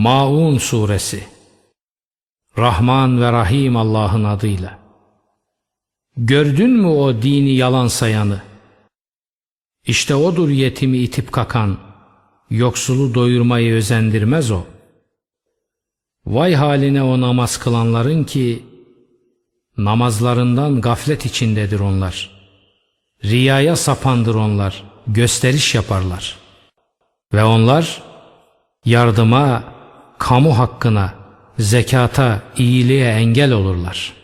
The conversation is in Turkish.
Maun Suresi Rahman ve Rahim Allah'ın adıyla Gördün mü o dini yalan sayanı? İşte odur yetimi itip kakan, yoksulu doyurmayı özendirmez o. Vay haline o namaz kılanların ki, namazlarından gaflet içindedir onlar. Riyaya sapandır onlar, gösteriş yaparlar. Ve onlar, yardıma, kamu hakkına, zekata, iyiliğe engel olurlar.''